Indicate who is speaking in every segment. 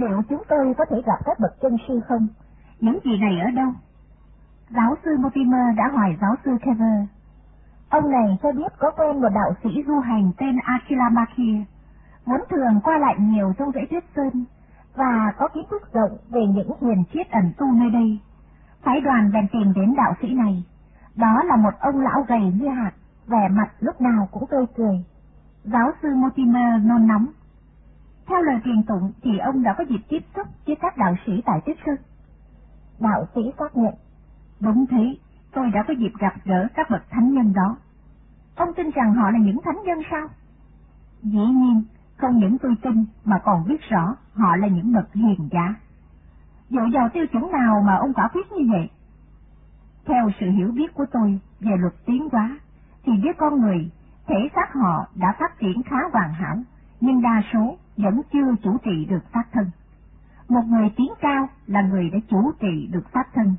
Speaker 1: Liệu chúng tôi có thể gặp các bậc chân sư không?
Speaker 2: Những gì này ở đâu? Giáo sư Mortimer đã hỏi giáo sư Kever.
Speaker 1: Ông này cho biết có quen một đạo sĩ du hành tên Akilamaki, vốn thường qua lại nhiều trong dãy tuyết sơn, và có kiến thức rộng về những huyền triết ẩn tu nơi đây. Phái đoàn bèn tìm đến đạo sĩ này. Đó là một ông lão gầy như hạt, vẻ mặt lúc nào cũng tươi cười. Giáo sư Mortimer nôn nóng. Theo lời truyền tụng thì ông đã có dịp tiếp xúc với các đạo sĩ tại tiếp Sơn. Đạo sĩ xác nhận.
Speaker 2: Đúng thế, tôi đã có dịp gặp gỡ các bậc thánh nhân đó.
Speaker 1: Ông tin rằng họ là những thánh nhân sao?
Speaker 2: Dĩ nhiên, không những tôi tin mà còn biết rõ họ là những bậc hiền giả.
Speaker 1: Dựa vào tiêu chuẩn nào mà ông quả quyết như vậy?
Speaker 2: Theo sự hiểu biết của tôi về luật tiến hóa, thì với con người, thể xác họ đã phát triển khá hoàn hảo, nhưng đa số vẫn chưa chủ trị được pháp thân. Một người tiến cao là người đã chủ trị được pháp thân,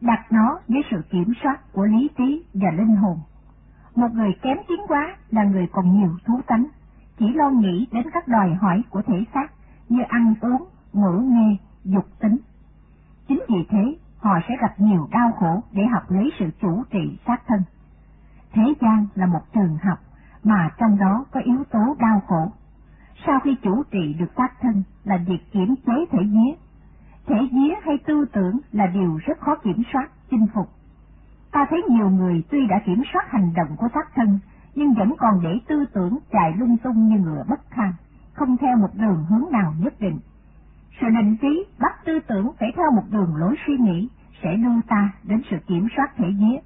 Speaker 2: đặt nó dưới sự kiểm soát của lý trí và linh hồn. Một người kém tiến quá là người còn nhiều thú tánh, chỉ lo nghĩ đến các đòi hỏi của thể xác như ăn uống, ngủ nghe, dục tính. Chính vì thế, họ sẽ gặp nhiều đau khổ để học lấy sự chủ trị xác thân. Thế gian là một trường học mà trong đó có yếu tố đau khổ. Sau khi chủ trị được xác thân là việc kiểm chế thể vía. Thể vía hay tư tưởng là điều rất khó kiểm soát, chinh phục. Ta thấy nhiều người tuy đã kiểm soát hành động của xác thân, nhưng vẫn còn để tư tưởng chạy lung tung như ngựa bất kham, không theo một đường hướng nào nhất định. Sự định trí bắt tư tưởng phải theo một đường lối suy nghĩ sẽ đưa ta đến sự kiểm soát thể vía.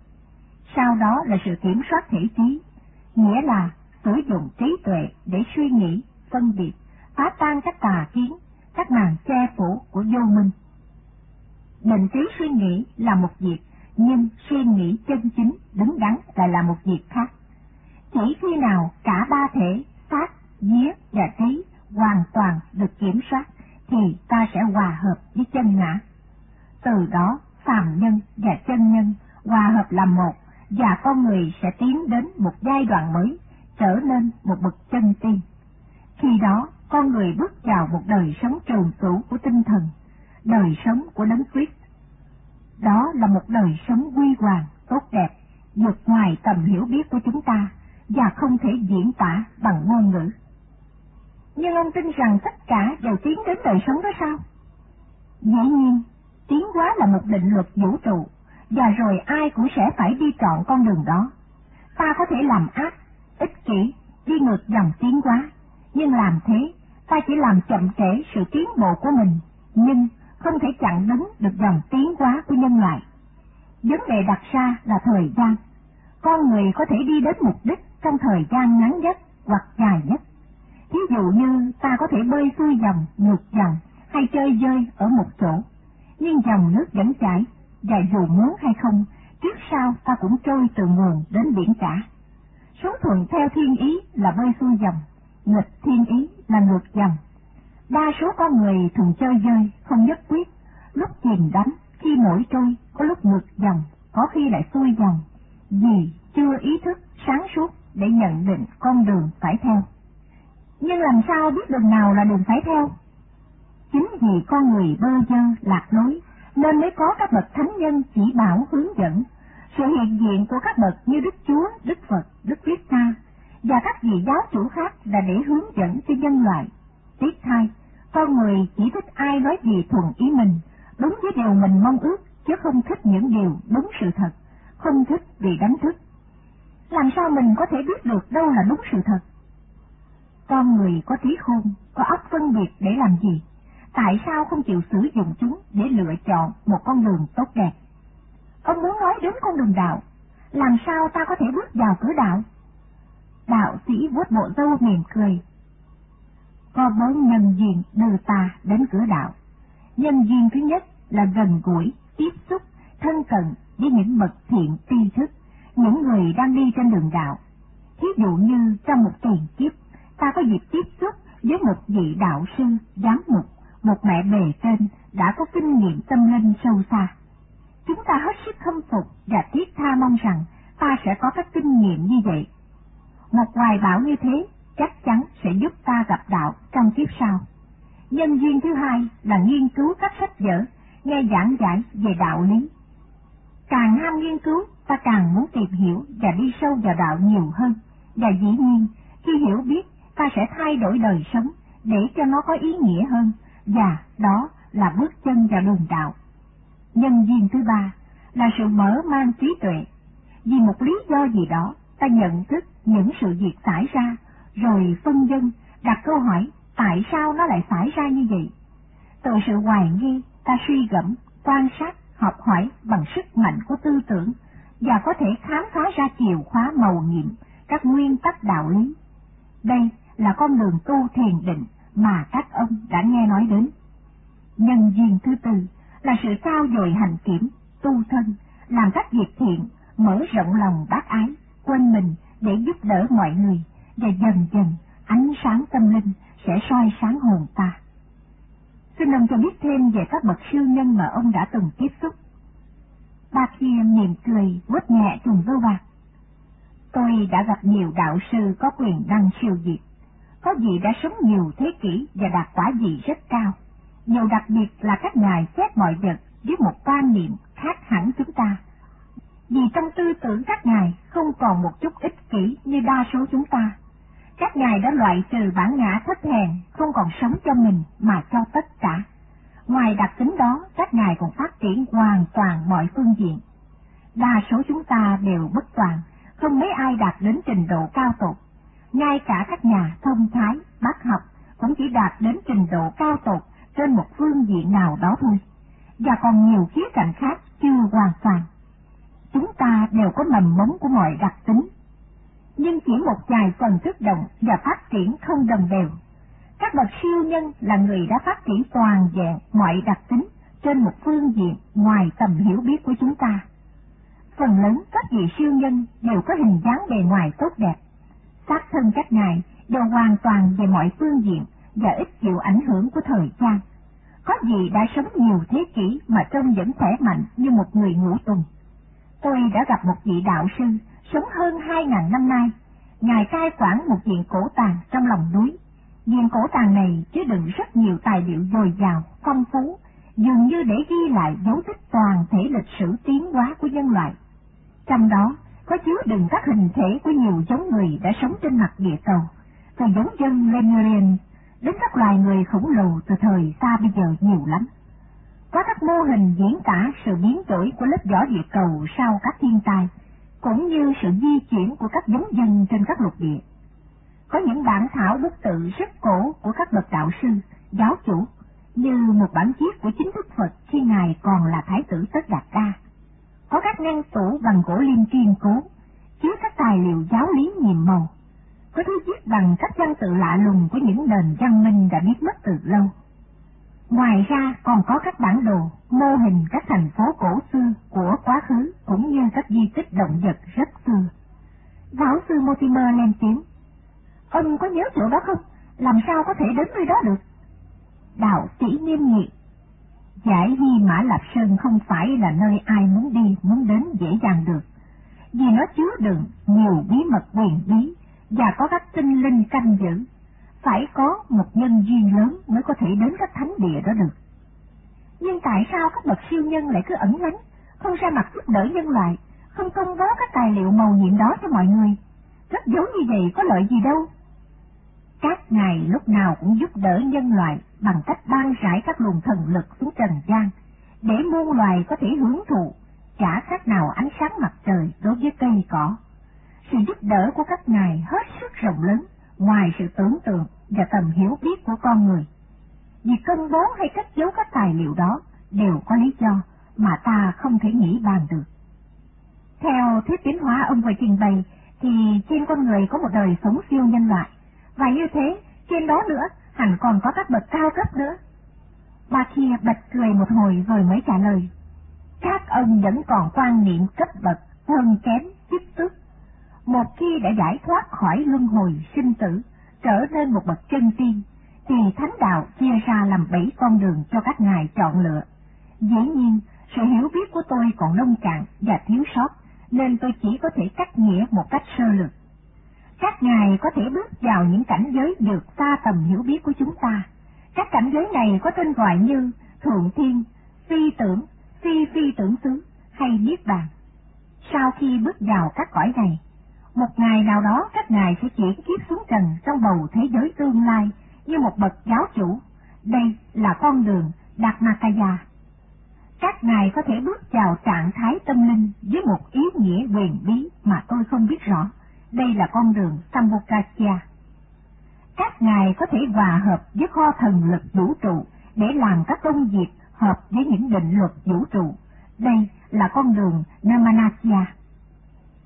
Speaker 2: Sau đó là sự kiểm soát thể trí, nghĩa là sử dụng trí tuệ để suy nghĩ, phân biệt, phá tan các tà kiến, các màn che phủ của vô minh. Định trí suy nghĩ là một việc, nhưng suy nghĩ chân chính, đứng đắn lại là một việc khác. Chỉ khi nào cả ba thể, xác, vía và trí hoàn toàn được kiểm soát, thì ta sẽ hòa hợp với chân ngã. Từ đó, phàm nhân và chân nhân hòa hợp làm một, và con người sẽ tiến đến một giai đoạn mới, trở nên một bậc chân tiên. Khi đó, con người bước vào một đời sống trường tủ của tinh thần, đời sống của đấng quyết. Đó là một đời sống quy hoàng, tốt đẹp, vượt ngoài tầm hiểu biết của chúng ta và không thể diễn tả bằng ngôn ngữ.
Speaker 1: Nhưng ông tin rằng tất cả đều tiến đến đời sống đó sao?
Speaker 2: Dĩ nhiên, tiến hóa là một định luật vũ trụ, và rồi ai cũng sẽ phải đi chọn con đường đó. Ta có thể làm ác, ích kỷ, đi ngược dòng tiến hóa, nhưng làm thế, ta chỉ làm chậm trễ sự tiến bộ của mình, nhưng không thể chặn đứng được dòng tiến hóa của nhân loại. Vấn đề đặt ra là thời gian. Con người có thể đi đến mục đích trong thời gian ngắn nhất hoặc dài nhất. Thí dụ như ta có thể bơi xuôi dòng, ngược dòng hay chơi dơi ở một chỗ, nhưng dòng nước vẫn chảy, và dù muốn hay không, trước sau ta cũng trôi từ nguồn đến biển cả. Số thuận theo thiên ý là bơi xuôi dòng, nghịch thiên ý là ngược dòng. Đa số con người thường chơi dơi, không nhất quyết, lúc chìm đắm, khi nổi trôi, có lúc ngược dòng, có khi lại xuôi dòng, vì chưa ý thức sáng suốt để nhận định con đường phải theo. Nhưng làm sao biết đường nào là đường phải theo? Chính vì con người bơ vơ lạc lối, nên mới có các bậc thánh nhân chỉ bảo hướng dẫn. Sự hiện diện của các bậc như Đức Chúa, Đức Phật, Đức Viết Ca và các vị giáo chủ khác là để hướng dẫn cho nhân loại. Tiếc thay, con người chỉ thích ai nói gì thuận ý mình, đúng với điều mình mong ước, chứ không thích những điều đúng sự thật, không thích vì đánh thức. Làm sao mình có thể biết được đâu là đúng sự thật? Con người có trí khôn, có óc phân biệt để làm gì? Tại sao không chịu sử dụng chúng để lựa chọn một con đường tốt đẹp?
Speaker 1: Ông muốn nói đến con đường đạo, làm sao ta có thể bước vào cửa đạo?
Speaker 2: Đạo sĩ vuốt bộ râu mỉm cười. Có bốn nhân duyên đưa ta đến cửa đạo. Nhân duyên thứ nhất là gần gũi, tiếp xúc, thân cận với những bậc thiện tri thức, những người đang đi trên đường đạo. Thí dụ như trong một tiền kiếp, ta có dịp tiếp xúc với một vị đạo sư, giám mục, một mẹ bề trên đã có kinh nghiệm tâm linh sâu xa. Chúng ta hết sức khâm phục và thiết tha mong rằng ta sẽ có các kinh nghiệm như vậy. Một hoài bảo như thế chắc chắn sẽ giúp ta gặp đạo trong kiếp sau. Nhân duyên thứ hai là nghiên cứu các sách vở, nghe giảng giải về đạo lý. Càng ham nghiên cứu, ta càng muốn tìm hiểu và đi sâu vào đạo nhiều hơn. Và dĩ nhiên, khi hiểu biết, ta sẽ thay đổi đời sống để cho nó có ý nghĩa hơn, và đó là bước chân vào đường đạo. Nhân duyên thứ ba là sự mở mang trí tuệ. Vì một lý do gì đó, ta nhận thức những sự việc xảy ra, rồi phân dân, đặt câu hỏi tại sao nó lại xảy ra như vậy. Từ sự hoài nghi, ta suy gẫm, quan sát, học hỏi bằng sức mạnh của tư tưởng và có thể khám phá ra chìa khóa màu nhiệm, các nguyên tắc đạo lý. Đây là con đường tu thiền định mà các ông đã nghe nói đến. Nhân duyên thứ tư là sự trao dồi hành kiểm, tu thân, làm các việc thiện, mở rộng lòng bác ái, quên mình để giúp đỡ mọi người, và dần dần ánh sáng tâm linh sẽ soi sáng hồn ta. Xin ông cho biết thêm về các bậc siêu nhân mà ông đã từng tiếp xúc. Ba kia mỉm cười, vuốt nhẹ trùng vô bạc. Tôi đã gặp nhiều đạo sư có quyền năng siêu diệt. Có vị đã sống nhiều thế kỷ và đạt quả gì rất cao. Điều đặc biệt là các ngài xét mọi vật với một quan niệm khác hẳn chúng ta. Vì trong tư tưởng các ngài không còn một chút ích kỷ như đa số chúng ta. Các ngài đã loại trừ bản ngã thấp hèn, không còn sống cho mình mà cho tất cả. Ngoài đặc tính đó, các ngài còn phát triển hoàn toàn mọi phương diện. Đa số chúng ta đều bất toàn, không mấy ai đạt đến trình độ cao tột. Ngay cả các nhà thông thái, bác học cũng chỉ đạt đến trình độ cao tột trên một phương diện nào đó thôi, và còn nhiều khía cạnh khác chưa hoàn toàn. Chúng ta đều có mầm mống của mọi đặc tính, nhưng chỉ một vài phần thức động và phát triển không đồng đều. Các bậc siêu nhân là người đã phát triển toàn vẹn mọi đặc tính trên một phương diện ngoài tầm hiểu biết của chúng ta. Phần lớn các vị siêu nhân đều có hình dáng bề ngoài tốt đẹp. Xác thân các ngài đều hoàn toàn về mọi phương diện và ít chịu ảnh hưởng của thời gian. Có gì đã sống nhiều thế kỷ mà trông vẫn khỏe mạnh như một người ngủ tuần. Tôi đã gặp một vị đạo sư sống hơn hai ngàn năm nay. Ngài cai quản một viện cổ tàng trong lòng núi. Viện cổ tàng này chứa đựng rất nhiều tài liệu dồi dào, phong phú, dường như để ghi lại dấu tích toàn thể lịch sử tiến hóa của nhân loại. Trong đó có chứa đựng các hình thể của nhiều giống người đã sống trên mặt địa cầu, từ giống dân Lemurian đến các loài người khổng lồ từ thời xa bây giờ nhiều lắm. Có các mô hình diễn tả sự biến đổi của lớp vỏ địa cầu sau các thiên tai, cũng như sự di chuyển của các giống dân trên các lục địa. Có những bản thảo bức tự rất cổ của các bậc đạo sư, giáo chủ, như một bản viết của chính Đức Phật khi Ngài còn là Thái tử Tất Đạt Đa. Có các ngăn tủ bằng gỗ liêm kiên cố, chứa các tài liệu giáo lý nhiệm màu. Có thứ viết bằng các văn tự lạ lùng của những nền văn minh đã biết mất từ lâu Ngoài ra còn có các bản đồ, mô hình các thành phố cổ xưa của quá khứ cũng như các di tích động vật rất xưa. Giáo sư Mortimer lên tiếng. Ông có nhớ chỗ đó không? Làm sao có thể đến nơi đó được? Đạo sĩ nghiêm nghị. Giải Di Mã Lạp Sơn không phải là nơi ai muốn đi, muốn đến dễ dàng được. Vì nó chứa đựng nhiều bí mật quyền bí và có các tinh linh canh giữ phải có một nhân duyên lớn mới có thể đến các thánh địa đó được. Nhưng tại sao các bậc siêu nhân lại cứ ẩn lánh, không ra mặt giúp đỡ nhân loại, không công bố các tài liệu màu nhiệm đó cho mọi người? Rất giấu như vậy có lợi gì đâu. Các ngài lúc nào cũng giúp đỡ nhân loại bằng cách ban rải các luồng thần lực xuống trần gian, để muôn loài có thể hưởng thụ, chả khác nào ánh sáng mặt trời đối với cây cỏ. Sự giúp đỡ của các ngài hết sức rộng lớn, ngoài sự tưởng tượng và tầm hiểu biết của con người. Việc công bố hay cất giấu các tài liệu đó đều có lý do mà ta không thể nghĩ bàn được. Theo thuyết tiến hóa ông vừa trình bày, thì trên con người có một đời sống siêu nhân loại, và như thế, trên đó nữa, hẳn còn có các bậc cao cấp nữa. Bà kia bật cười một hồi rồi mới trả lời. Các ông vẫn còn quan niệm cấp bậc hơn kém, chức tước một khi đã giải thoát khỏi luân hồi sinh tử, trở nên một bậc chân tiên, thì thánh đạo chia ra làm bảy con đường cho các ngài chọn lựa. Dĩ nhiên, sự hiểu biết của tôi còn nông cạn và thiếu sót, nên tôi chỉ có thể cắt nghĩa một cách sơ lược. Các ngài có thể bước vào những cảnh giới được xa tầm hiểu biết của chúng ta. Các cảnh giới này có tên gọi như thượng thiên, phi tưởng, phi phi tưởng xứ hay niết bàn. Sau khi bước vào các cõi này, một ngày nào đó, các ngài sẽ chuyển kiếp xuống trần trong bầu thế giới tương lai như một bậc giáo chủ. Đây là con đường Đạt Makaya. Các ngài có thể bước vào trạng thái tâm linh với một ý nghĩa quyền bí mà tôi không biết rõ. Đây là con đường Sambhogacaya. Các ngài có thể hòa hợp với kho thần lực vũ trụ để làm các công việc hợp với những định luật vũ trụ. Đây là con đường Namanakya.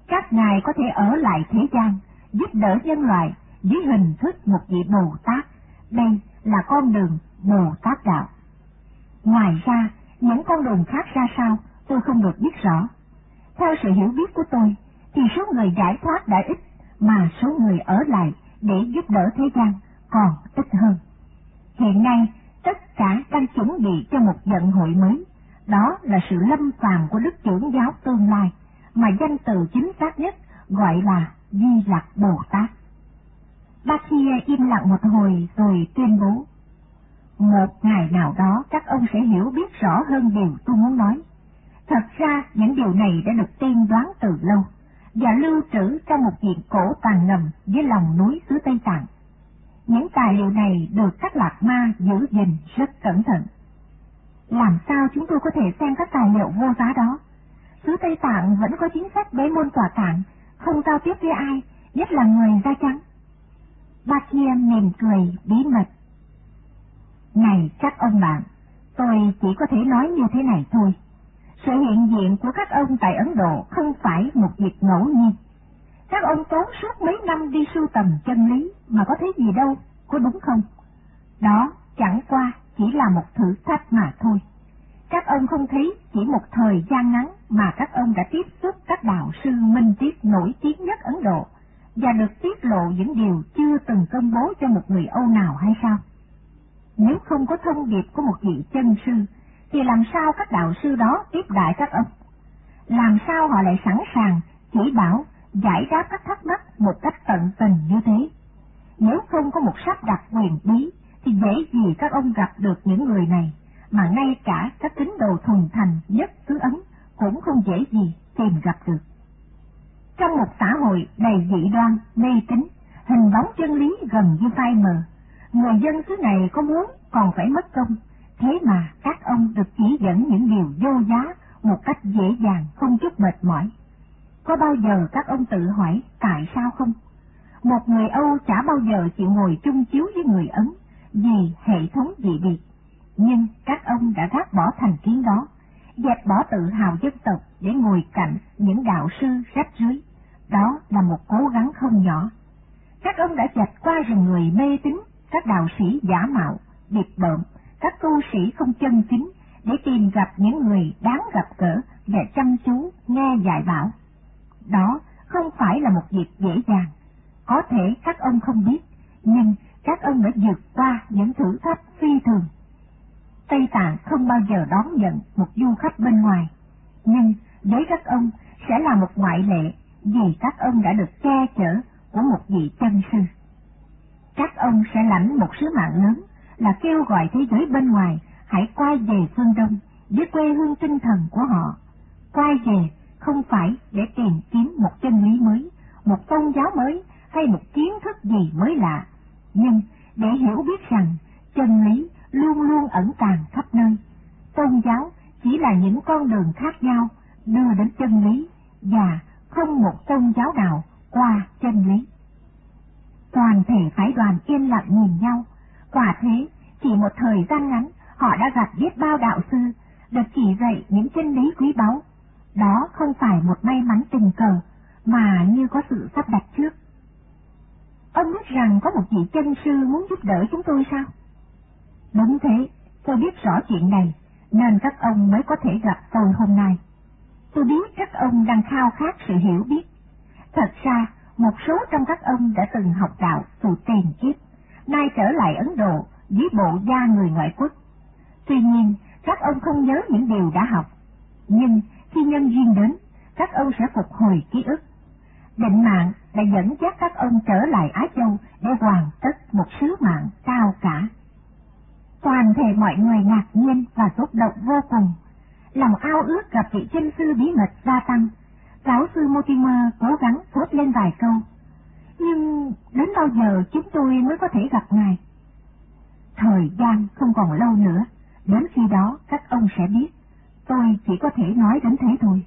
Speaker 2: Các ngài có thể ở lại thế gian, giúp đỡ nhân loại dưới hình thức một vị Bồ Tát. Đây là con đường Bồ Tát Đạo. Ngoài ra, những con đường khác ra sao, tôi không được biết rõ. Theo sự hiểu biết của tôi, thì số người giải thoát đã ít, mà số người ở lại để giúp đỡ thế gian còn ít hơn. Hiện nay, tất cả đang chuẩn bị cho một vận hội mới. Đó là sự lâm phàm của Đức trưởng giáo tương lai, mà danh từ chính xác nhất gọi là Di Lặc Bồ Tát. Ba Kia im lặng một hồi rồi tuyên bố. Một ngày nào đó các ông sẽ hiểu biết rõ hơn điều tôi muốn nói. Thật ra những điều này đã được tiên đoán từ lâu và lưu trữ trong một diện cổ tàng ngầm dưới lòng núi xứ Tây Tạng. Những tài liệu này được các lạc ma giữ gìn rất cẩn thận. Làm sao chúng tôi có thể xem các tài liệu vô giá đó? Xứ Tây Tạng vẫn có chính sách bế môn tỏa tạng, không giao tiếp với ai, nhất là người da trắng. Ba kia mỉm cười bí mật. Này các ông bạn, tôi chỉ có thể nói như thế này thôi. Sự hiện diện của các ông tại Ấn Độ không phải một việc ngẫu nhiên. Các ông tốn suốt mấy năm đi sưu tầm chân lý mà có thấy gì đâu, có đúng không? Đó chẳng qua chỉ là một thử thách mà thôi. Các ông không thấy chỉ một thời gian ngắn mà các ông đã tiếp xúc các đạo sư minh triết nổi tiếng nhất Ấn Độ và được tiết lộ những điều chưa từng công bố cho một người Âu nào hay sao? Nếu không có thông điệp của một vị chân sư thì làm sao các đạo sư đó tiếp đại các ông? Làm sao họ lại sẵn sàng chỉ bảo, giải đáp các thắc mắc một cách tận tình như thế? Nếu không có một sắp đặt quyền bí, thì dễ gì các ông gặp được những người này, mà ngay cả các tín đồ thuần thành nhất xứ Ấn cũng không dễ gì tìm gặp được. Trong một xã hội đầy dị đoan, mê tín, hình bóng chân lý gần như phai mờ, người dân xứ này có muốn còn phải mất công Thế mà các ông được chỉ dẫn những điều vô giá một cách dễ dàng không chút mệt mỏi. Có bao giờ các ông tự hỏi tại sao không? Một người Âu chả bao giờ chịu ngồi chung chiếu với người Ấn vì hệ thống dị biệt. Nhưng các ông đã gác bỏ thành kiến đó, dẹp bỏ tự hào dân tộc để ngồi cạnh những đạo sư rách rưới. Đó là một cố gắng không nhỏ. Các ông đã dẹp qua rừng người mê tín, các đạo sĩ giả mạo, điệp bợm, các tu sĩ không chân chính để tìm gặp những người đáng gặp gỡ và chăm chú nghe dạy bảo. Đó không phải là một việc dễ dàng. Có thể các ông không biết, nhưng các ông đã vượt qua những thử thách phi thường. Tây Tạng không bao giờ đón nhận một du khách bên ngoài, nhưng với các ông sẽ là một ngoại lệ vì các ông đã được che chở của một vị chân sư. Các ông sẽ lãnh một sứ mạng lớn là kêu gọi thế giới bên ngoài hãy quay về phương Đông với quê hương tinh thần của họ. Quay về không phải để tìm kiếm một chân lý mới, một tôn giáo mới hay một kiến thức gì mới lạ, nhưng để hiểu biết rằng chân lý luôn luôn ẩn tàng khắp nơi. Tôn giáo chỉ là những con đường khác nhau đưa đến chân lý và không một tôn giáo nào qua chân lý. Toàn thể phái đoàn yên lặng nhìn nhau, Quả thế, chỉ một thời gian ngắn, họ đã gặp biết bao đạo sư, được chỉ dạy những chân lý quý báu. Đó không phải một may mắn tình cờ, mà như có sự sắp đặt trước. Ông biết rằng có một vị chân sư muốn giúp đỡ chúng tôi sao? Đúng thế, tôi biết rõ chuyện này, nên các ông mới có thể gặp tôi hôm nay. Tôi biết các ông đang khao khát sự hiểu biết. Thật ra, một số trong các ông đã từng học đạo từ tiền kiếp nay trở lại Ấn Độ với bộ da người ngoại quốc. Tuy nhiên, các ông không nhớ những điều đã học, nhưng khi nhân duyên đến, các ông sẽ phục hồi ký ức. Định mạng đã dẫn dắt các ông trở lại Á Châu để hoàn tất một sứ mạng cao cả. Toàn thể mọi người ngạc nhiên và xúc động vô cùng. Lòng ao ước gặp vị chân sư bí mật gia tăng. Giáo sư Mortimer cố gắng thốt lên vài câu. Nhưng đến bao giờ chúng tôi mới có thể gặp ngài? Thời gian không còn lâu nữa, đến khi đó các ông sẽ biết. Tôi chỉ có thể nói đến thế thôi.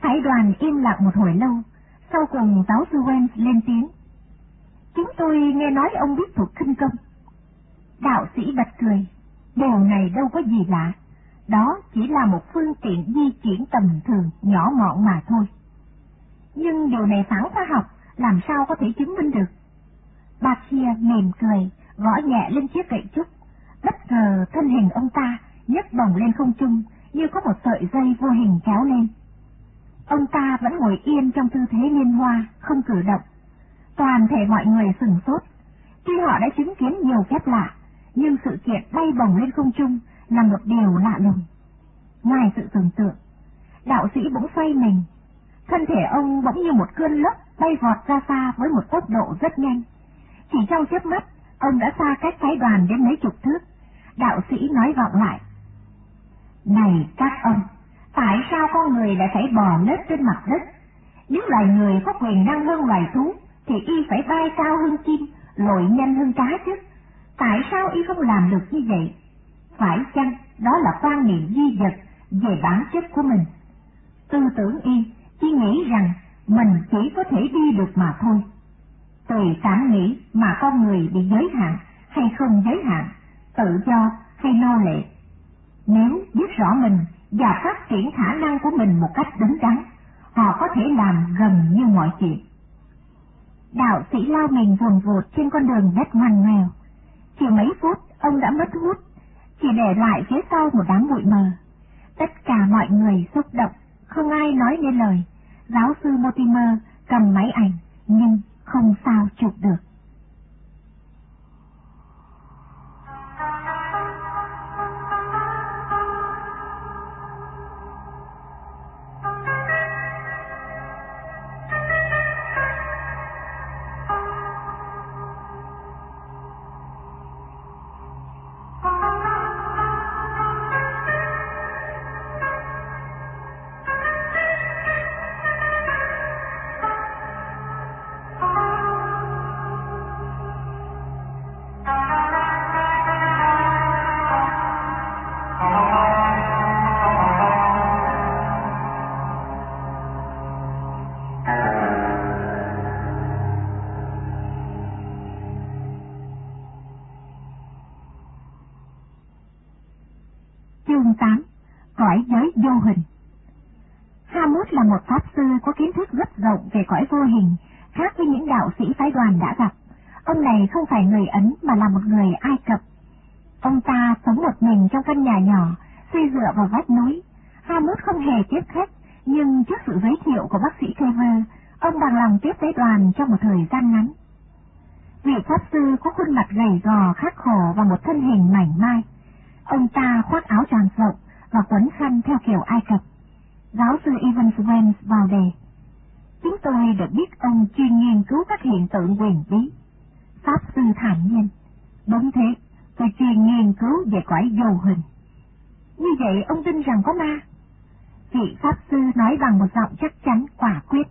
Speaker 2: Phái đoàn im lặng một hồi lâu, sau cùng giáo sư Wentz lên tiếng. Chúng tôi nghe nói ông biết thuật khinh công. Đạo sĩ bật cười, điều này đâu có gì lạ, đó chỉ là một phương tiện di chuyển tầm thường nhỏ mọn mà thôi. Nhưng điều này phản khoa học, làm sao có thể chứng minh được? Bà kia mềm cười, gõ nhẹ lên chiếc gậy trúc, bất ngờ thân hình ông ta nhấc bổng lên không trung như có một sợi dây vô hình kéo lên. Ông ta vẫn ngồi yên trong tư thế liên hoa, không cử động. Toàn thể mọi người sừng sốt. Tuy họ đã chứng kiến nhiều phép lạ, nhưng sự kiện bay bổng lên không trung là một điều lạ lùng. Ngoài sự tưởng tượng, đạo sĩ bỗng xoay mình. Thân thể ông bỗng như một cơn lốc bay vọt ra xa với một tốc độ rất nhanh. Chỉ trong chớp mắt, ông đã xa cách phái đoàn đến mấy chục thước. Đạo sĩ nói vọng lại. Này các ông, tại sao con người lại phải bò lết trên mặt đất? Nếu loài người có quyền năng hơn loài thú, thì y phải bay cao hơn chim, lội nhanh hơn cá chứ. Tại sao y không làm được như vậy? Phải chăng đó là quan niệm duy vật về bản chất của mình? Tư tưởng y chỉ nghĩ rằng mình chỉ có thể đi được mà thôi. Tùy cảm nghĩ mà con người bị giới hạn hay không giới hạn, tự do hay nô lệ. Nếu biết rõ mình và phát triển khả năng của mình một cách đúng đắn, họ có thể làm gần như mọi chuyện. Đạo sĩ lao mình vùng vụt trên con đường đất ngoằn ngoèo. Chỉ mấy phút, ông đã mất hút, chỉ để lại phía sau một đám bụi mờ. Tất cả mọi người xúc động, không ai nói nên lời. Giáo sư Mortimer cầm máy ảnh, nhưng không sao chụp được. Chương 8 Cõi giới vô hình Hamut là một pháp sư có kiến thức rất rộng về cõi vô hình, khác với những đạo sĩ phái đoàn đã gặp. Ông này không phải người Ấn mà là một người Ai Cập. Ông ta sống một mình trong căn nhà nhỏ, xây dựa vào vách núi. Hamut không hề tiếp khách, nhưng trước sự giới thiệu của bác sĩ Trevor, ông bằng lòng tiếp tế đoàn trong một thời gian ngắn. Vị pháp sư có khuôn mặt gầy gò khắc khổ và một thân hình mảnh mai. Ông ta khoác áo tròn rộng và quấn khăn theo kiểu Ai Cập. Giáo sư Evans Wells vào đề. Chúng tôi được biết ông chuyên nghiên cứu các hiện tượng quyền bí. Pháp sư thản nhiên. Đúng thế, tôi chuyên nghiên cứu về cõi vô hình. Như vậy ông tin rằng có ma? Vị Pháp sư nói bằng một giọng chắc chắn quả quyết.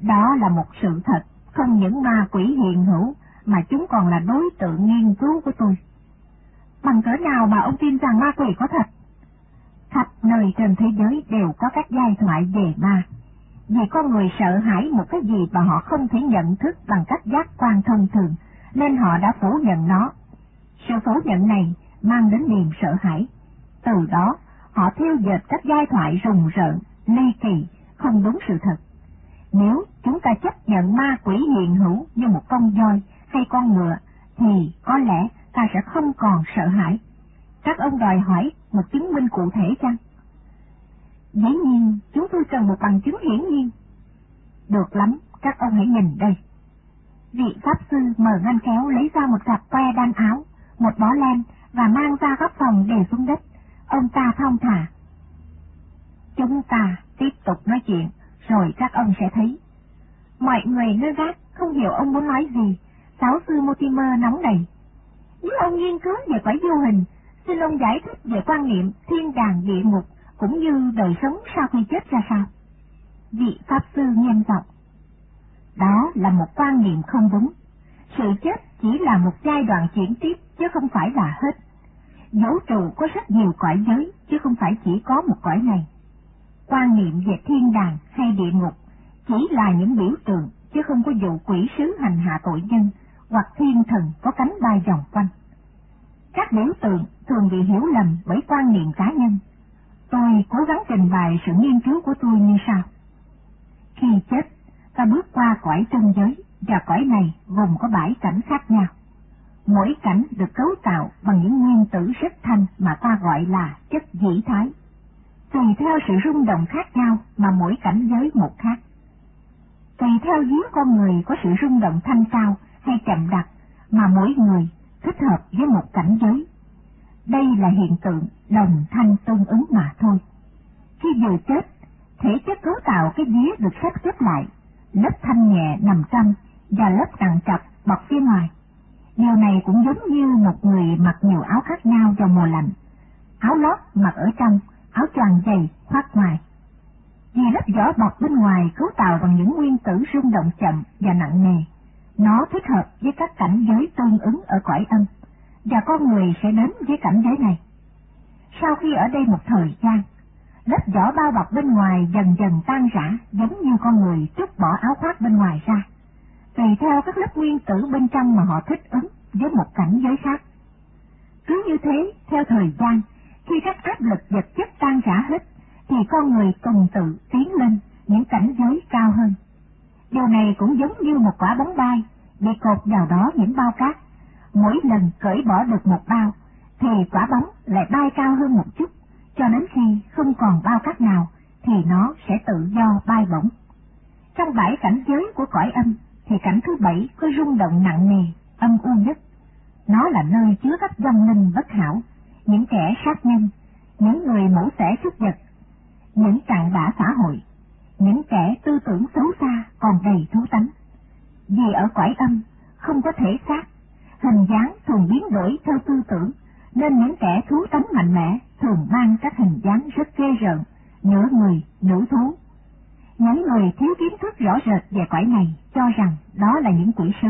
Speaker 2: Đó là một sự thật, không những ma quỷ hiện hữu, mà chúng còn là đối tượng nghiên cứu của tôi. Bằng cỡ nào mà ông tin rằng ma quỷ có thật? Khắp nơi trên thế giới đều có các giai thoại về ma. Vì con người sợ hãi một cái gì mà họ không thể nhận thức bằng cách giác quan thông thường, nên họ đã phủ nhận nó. Sự phủ nhận này mang đến niềm sợ hãi. Từ đó, họ theo dệt các giai thoại rùng rợn, ly kỳ, không đúng sự thật. Nếu chúng ta chấp nhận ma quỷ hiện hữu như một con voi hay con ngựa, thì có lẽ ta sẽ không còn sợ hãi. Các ông đòi hỏi một chứng minh cụ thể chăng? Dĩ nhiên, chúng tôi cần một bằng chứng hiển nhiên. Được lắm, các ông hãy nhìn đây. Vị Pháp Sư mở ngăn kéo lấy ra một cặp que đan áo, một bó len và mang ra góc phòng để xuống đất. Ông ta thong thả. Chúng ta tiếp tục nói chuyện, rồi các ông sẽ thấy. Mọi người nơi gác không hiểu ông muốn nói gì, giáo sư Mortimer nóng nảy. Nếu ông nghiên cứu về cõi vô hình, xin ông giải thích về quan niệm thiên đàng địa ngục cũng như đời sống sau khi chết ra sao? Vị Pháp Sư nghiêm giọng. Đó là một quan niệm không đúng. Sự chết chỉ là một giai đoạn chuyển tiếp chứ không phải là hết. Vũ trụ có rất nhiều cõi giới chứ không phải chỉ có một cõi này. Quan niệm về thiên đàng hay địa ngục chỉ là những biểu tượng chứ không có vụ quỷ sứ hành hạ tội nhân hoặc thiên thần có cánh bay vòng quanh. Các biểu tượng thường bị hiểu lầm bởi quan niệm cá nhân. Tôi cố gắng trình bày sự nghiên cứu của tôi như sau. Khi chết, ta bước qua cõi chân giới, và cõi này gồm có bảy cảnh khác nhau. Mỗi cảnh được cấu tạo bằng những nguyên tử rất thanh mà ta gọi là chất dĩ thái. Tùy theo sự rung động khác nhau mà mỗi cảnh giới một khác. Tùy theo giếng con người có sự rung động thanh cao hay chậm đặc mà mỗi người thích hợp với một cảnh giới. Đây là hiện tượng đồng thanh tương ứng mà thôi. Khi vừa chết, thể chất cấu tạo cái vía được sắp xếp lại, lớp thanh nhẹ nằm trong và lớp nặng chặt bọc phía ngoài. Điều này cũng giống như một người mặc nhiều áo khác nhau vào mùa lạnh. Áo lót mặc ở trong, áo choàng dày khoác ngoài. Vì lớp vỏ bọc bên ngoài cấu tạo bằng những nguyên tử rung động chậm và nặng nề, nó thích hợp với các cảnh giới tương ứng ở cõi âm, và con người sẽ đến với cảnh giới này. Sau khi ở đây một thời gian, lớp vỏ bao bọc bên ngoài dần dần tan rã giống như con người trút bỏ áo khoác bên ngoài ra, tùy theo các lớp nguyên tử bên trong mà họ thích ứng với một cảnh giới khác. Cứ như thế, theo thời gian, khi các áp lực vật chất tan rã hết, thì con người tuần tự tiến lên những cảnh giới cao hơn. Điều này cũng giống như một quả bóng bay, bị cột vào đó những bao cát. Mỗi lần cởi bỏ được một bao, thì quả bóng lại bay cao hơn một chút, cho đến khi không còn bao cát nào, thì nó sẽ tự do bay bổng. Trong bảy cảnh giới của cõi âm, thì cảnh thứ bảy có rung động nặng nề, âm u nhất. Nó là nơi chứa các dòng linh bất hảo, những kẻ sát nhân, những người mẫu xẻ xuất vật, những cạn bã xã hội, những kẻ tư tưởng xấu xa còn đầy thú tánh. Vì ở cõi âm không có thể xác, hình dáng thường biến đổi theo tư tưởng, nên những kẻ thú tánh mạnh mẽ thường mang các hình dáng rất ghê rợn, nửa người, nửa thú. Những người thiếu kiến thức rõ rệt về cõi này cho rằng đó là những quỷ sứ.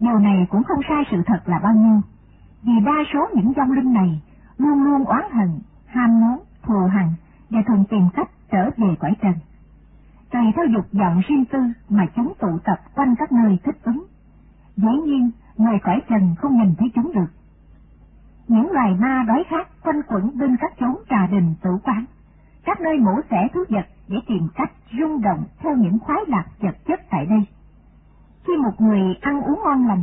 Speaker 2: Điều này cũng không sai sự thật là bao nhiêu, vì đa số những vong linh này luôn luôn oán hận, ham muốn, thù hằn và thường tìm cách trở về cõi trần tùy theo dục vọng riêng tư mà chúng tụ tập quanh các nơi thích ứng. Dĩ nhiên, người cõi trần không nhìn thấy chúng được. Những loài ma đói khát quanh quẩn bên các chốn trà đình tử quán, các nơi mổ xẻ thú vật để tìm cách rung động theo những khoái lạc vật chất tại đây. Khi một người ăn uống ngon lành,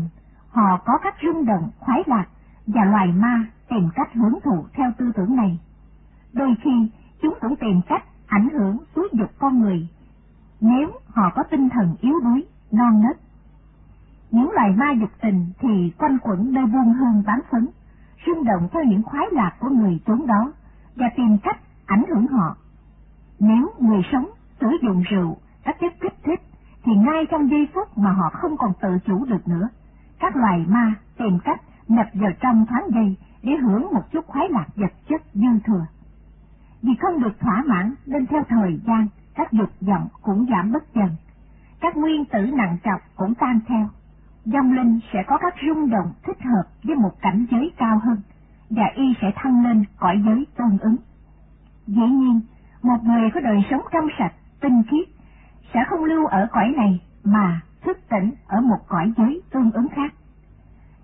Speaker 2: họ có các rung động khoái lạc và loài ma tìm cách hưởng thụ theo tư tưởng này. Đôi khi, chúng cũng tìm cách ảnh hưởng xúi dục con người nếu họ có tinh thần yếu đuối, non nớt. Những loài ma dục tình thì quanh quẩn nơi buông hương bán phấn, rung động theo những khoái lạc của người trốn đó và tìm cách ảnh hưởng họ. Nếu người sống sử dụng rượu, các chất kích thích, thì ngay trong giây phút mà họ không còn tự chủ được nữa, các loài ma tìm cách nhập vào trong thoáng giây để hưởng một chút khoái lạc vật chất dư thừa. Vì không được thỏa mãn nên theo thời gian, các dục vọng cũng giảm bất dần, các nguyên tử nặng trọc cũng tan theo. Dòng linh sẽ có các rung động thích hợp với một cảnh giới cao hơn, và y sẽ thăng lên cõi giới tương ứng. Dĩ nhiên, một người có đời sống trong sạch, tinh khiết, sẽ không lưu ở cõi này mà thức tỉnh ở một cõi giới tương ứng khác.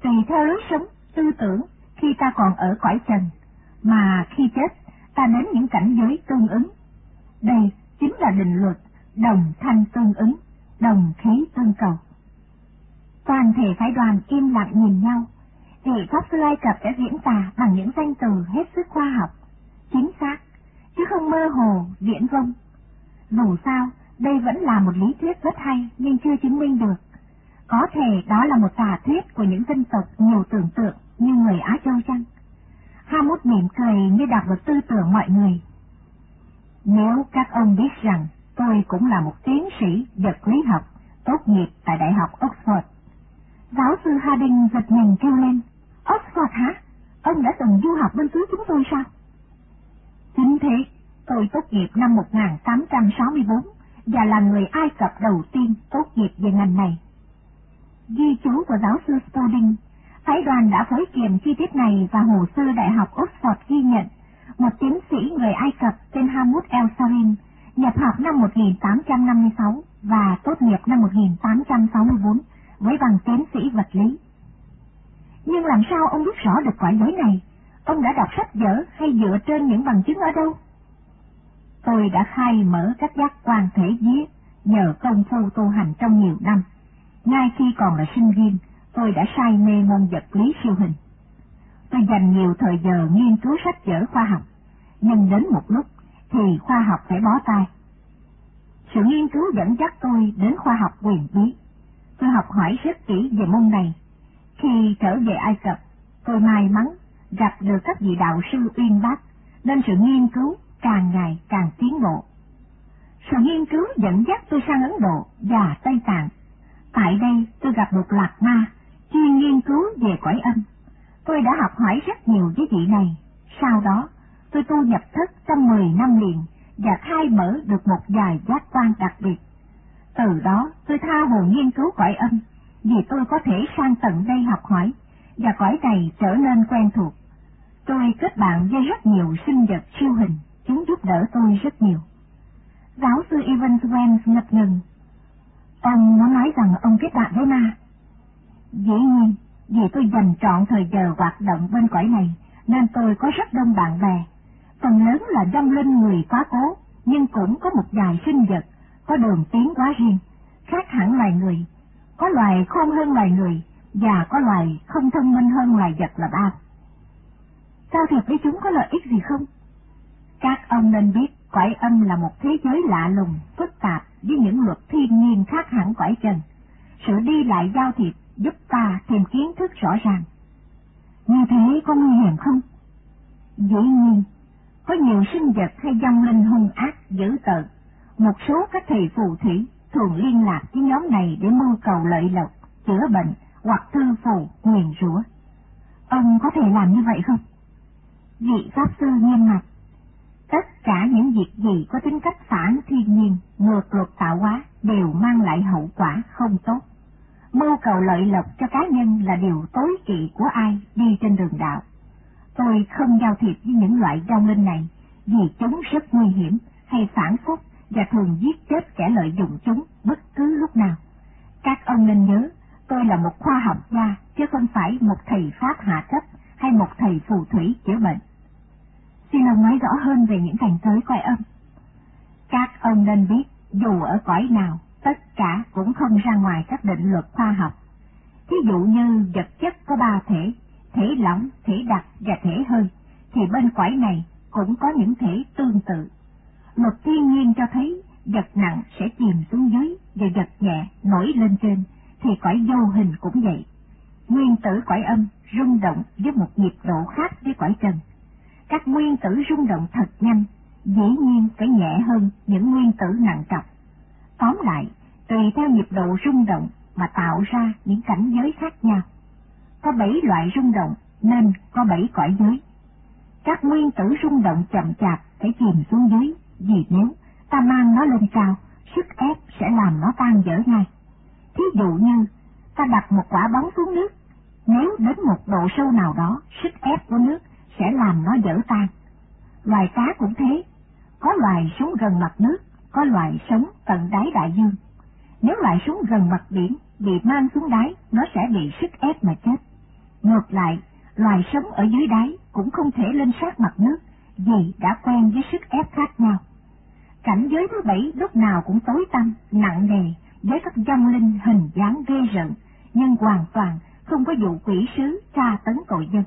Speaker 2: Tùy theo lối sống, tư tưởng khi ta còn ở cõi trần, mà khi chết ta đến những cảnh giới tương ứng. Đây chính là định luật đồng thanh tương ứng, đồng khí tương cầu. Toàn thể phái đoàn im lặng nhìn nhau, vị Pháp Sư Ai Cập đã diễn tả bằng những danh từ hết sức khoa học, chính xác, chứ không mơ hồ, viễn vông. Dù sao, đây vẫn là một lý thuyết rất hay nhưng chưa chứng minh được. Có thể đó là một tà thuyết của những dân tộc nhiều tưởng tượng như người Á Châu chăng? Hamut mỉm cười như đọc được tư tưởng mọi người, nếu các ông biết rằng tôi cũng là một tiến sĩ vật lý học tốt nghiệp tại Đại học Oxford. Giáo sư Harding giật mình kêu lên, Oxford hả? Ông đã từng du học bên xứ chúng tôi sao? Chính thế, tôi tốt nghiệp năm 1864 và là người Ai Cập đầu tiên tốt nghiệp về ngành này. Ghi chú của giáo sư Spalding, phái đoàn đã phối kiềm chi tiết này và hồ sơ Đại học Oxford ghi nhận một tiến sĩ người Ai Cập tên Hamoud El Sarim, nhập học năm 1856 và tốt nghiệp năm 1864 với bằng tiến sĩ vật lý. Nhưng làm sao ông biết rõ được quả giới này? Ông đã đọc sách vở hay dựa trên những bằng chứng ở đâu? Tôi đã khai mở các giác quan thể viết nhờ công phu tu hành trong nhiều năm. Ngay khi còn là sinh viên, tôi đã say mê môn vật lý siêu hình. Tôi dành nhiều thời giờ nghiên cứu sách vở khoa học, nhưng đến một lúc thì khoa học phải bó tay. Sự nghiên cứu dẫn dắt tôi đến khoa học quyền bí. Tôi học hỏi rất kỹ về môn này. Khi trở về Ai Cập, tôi may mắn gặp được các vị đạo sư uyên bác, nên sự nghiên cứu càng ngày càng tiến bộ. Sự nghiên cứu dẫn dắt tôi sang Ấn Độ và Tây Tạng. Tại đây tôi gặp một lạc ma, chuyên nghiên cứu về cõi âm. Tôi đã học hỏi rất nhiều với vị này. Sau đó, tôi tu nhập thất trong 10 năm liền và khai mở được một vài giác quan đặc biệt. Từ đó tôi tha hồ nghiên cứu cõi âm, vì tôi có thể sang tận đây học hỏi, và cõi này trở nên quen thuộc. Tôi kết bạn với rất nhiều sinh vật siêu hình, chúng giúp đỡ tôi rất nhiều. Giáo sư Evans Wells ngập ngừng. Ông muốn nói rằng ông kết bạn với ma. Dĩ nhiên, vì tôi dành trọn thời giờ hoạt động bên cõi này, nên tôi có rất đông bạn bè. Phần lớn là dông linh người quá cố, nhưng cũng có một vài sinh vật có đường tiến quá riêng, khác hẳn loài người. Có loài khôn hơn loài người, và có loài không thông minh hơn loài vật là bao. Sao thiệt với chúng có lợi ích gì không? Các ông nên biết cõi âm là một thế giới lạ lùng, phức tạp với những luật thiên nhiên khác hẳn cõi trần. Sự đi lại giao thiệp giúp ta thêm kiến thức rõ ràng. Như thế có nguy hiểm không? Dĩ nhiên, có nhiều sinh vật hay dòng linh hung ác, dữ tợn. Một số các thầy phù thủy thường liên lạc với nhóm này để mưu cầu lợi lộc, chữa bệnh hoặc thư phù, nguyền rủa. Ông có thể làm như vậy không? Vị Pháp Sư nghiêm mặt. Tất cả những việc gì có tính cách phản thiên nhiên, ngược luật tạo hóa đều mang lại hậu quả không tốt. Mưu cầu lợi lộc cho cá nhân là điều tối kỵ của ai đi trên đường đạo. Tôi không giao thiệp với những loại giao linh này vì chúng rất nguy hiểm hay phản phúc và thường giết chết kẻ lợi dụng chúng bất cứ lúc nào. Các ông nên nhớ, tôi là một khoa học gia chứ không phải một thầy pháp hạ cấp hay một thầy phù thủy chữa bệnh. Xin ông nói rõ hơn về những cảnh giới quay âm. Các ông nên biết, dù ở cõi nào, tất cả cũng không ra ngoài các định luật khoa học. Thí dụ như vật chất có ba thể, thể lỏng, thể đặc và thể hơi, thì bên quải này cũng có những thể tương tự. Luật thiên nhiên cho thấy vật nặng sẽ chìm xuống dưới và vật nhẹ nổi lên trên, thì cõi vô hình cũng vậy. Nguyên tử cõi âm rung động với một nhịp độ khác với cõi trần. Các nguyên tử rung động thật nhanh, dĩ nhiên phải nhẹ hơn những nguyên tử nặng trọc. Tóm lại, tùy theo nhịp độ rung động mà tạo ra những cảnh giới khác nhau. Có bảy loại rung động nên có bảy cõi giới. Các nguyên tử rung động chậm chạp phải chìm xuống dưới, vì nếu ta mang nó lên cao, sức ép sẽ làm nó tan dở ngay. Thí dụ như, ta đặt một quả bóng xuống nước, nếu đến một độ sâu nào đó, sức ép của nước sẽ làm nó dở tan. Loài cá cũng thế, có loài xuống gần mặt nước, có loài sống tận đáy đại dương. Nếu loài sống gần mặt biển bị mang xuống đáy, nó sẽ bị sức ép mà chết. Ngược lại, loài sống ở dưới đáy cũng không thể lên sát mặt nước vì đã quen với sức ép khác nhau. Cảnh giới thứ bảy lúc nào cũng tối tăm, nặng nề với các dân linh hình dáng ghê rợn, nhưng hoàn toàn không có vụ quỷ sứ tra tấn tội dân.